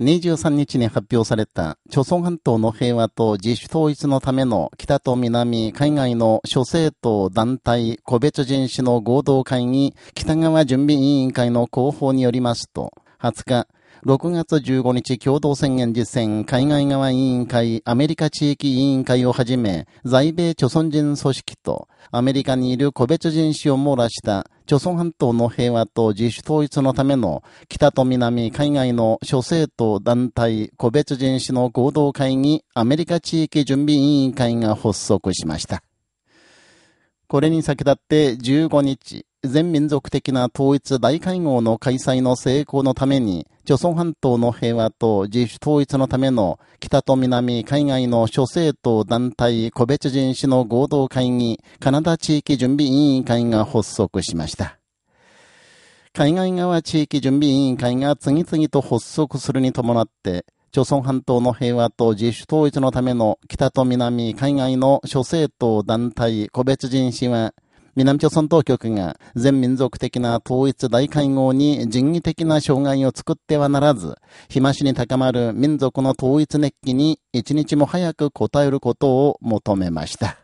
23日に発表された、朝鮮半島の平和と自主統一のための北と南、海外の諸政党、団体、個別人種の合同会議、北側準備委員会の広報によりますと、20日、6月15日共同宣言実践海外側委員会、アメリカ地域委員会をはじめ、在米朝鮮人組織と、アメリカにいる個別人種を網羅した、朝鮮半島の平和と自主統一のための、北と南、海外の諸政党、団体、個別人種の合同会議、アメリカ地域準備委員会が発足しました。これに先立って15日、全民族的な統一大会合の開催の成功のために、朝鮮半島の平和と自主統一のための北と南海外の諸政党団体個別人種の合同会議、カナダ地域準備委員会が発足しました。海外側地域準備委員会が次々と発足するに伴って、朝鮮半島の平和と自主統一のための北と南海外の諸政党団体個別人種は、南朝鮮当局が全民族的な統一大会合に人為的な障害を作ってはならず、日増しに高まる民族の統一熱気に一日も早く応えることを求めました。